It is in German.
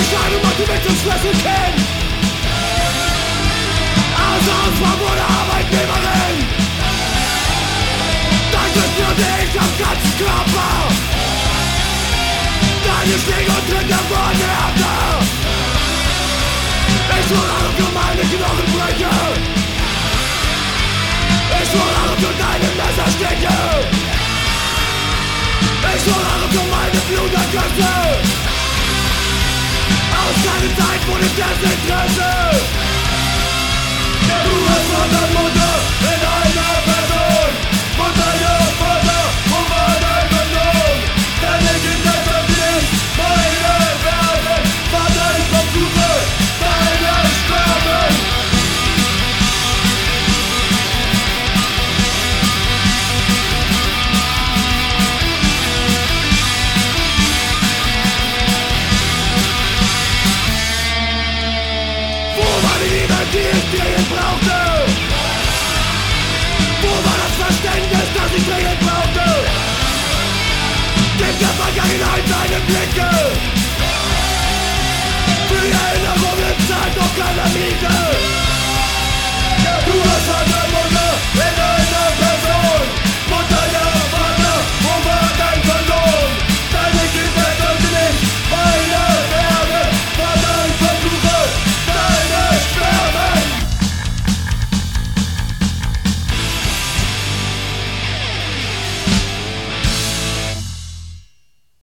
die Scheibe macht die Welt zum Schlüsselkind Also aus wurde Arbeitnehmerin. Dein Glück würde dich am ganzen Körper. Deine Schläge und Tritte wurden härter Ich wurde alle für meine Knochenbrüche Ich wurde alle für deine Messerstiche Ich wurde alle für meine Blutergüsse. Desinteresse Du hast Vater die Liebe, die ich dringend brauchte? Wo war das Verständnis, das ich dringend brauchte? Gib der Vergangenheit deine Blicke Für die Erinnerungen zahlt doch keiner Miete